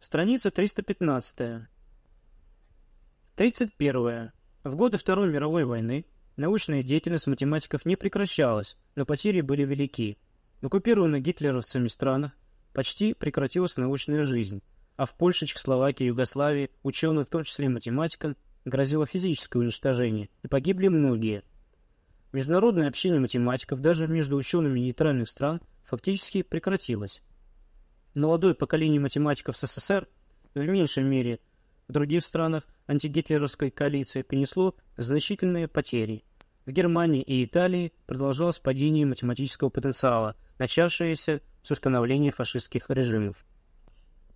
Страница 315. 31. В годы Второй мировой войны научная деятельность математиков не прекращалась, но потери были велики. В оккупированных гитлеровцами странах почти прекратилась научная жизнь, а в Польше, Чехословакии, Югославии ученым, в том числе математикам, грозило физическое уничтожение, и погибли многие. Международное общение математиков даже между учеными нейтральных стран фактически прекратилось. Молодое поколение математиков СССР в меньшей мере в других странах антигитлеровской коалиции принесло значительные потери. В Германии и Италии продолжалось падение математического потенциала, начавшееся с установления фашистских режимов.